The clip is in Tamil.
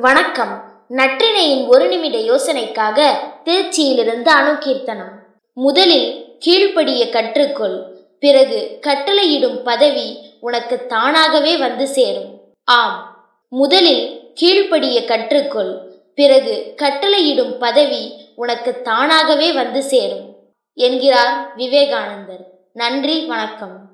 வணக்கம். நற்றினையின் ஒரு நிமிட யோசனைக்காக திருச்சியிலிருந்து அணுகீர்த்தனம். முதலில் கீழ்ப்படிய கற்றுக்கொள். பிறகு கட்டளையிடும் பதவி உனக்கு தானாகவே வந்து சேரும். ஆம். முதலில் கீழ்ப்படிய கற்றுக்கொள். பிறகு கட்டளையிடும் பதவி உனக்கு தானாகவே வந்து சேரும். என்கிறார் விவேகானந்தர். நன்றி வணக்கம்.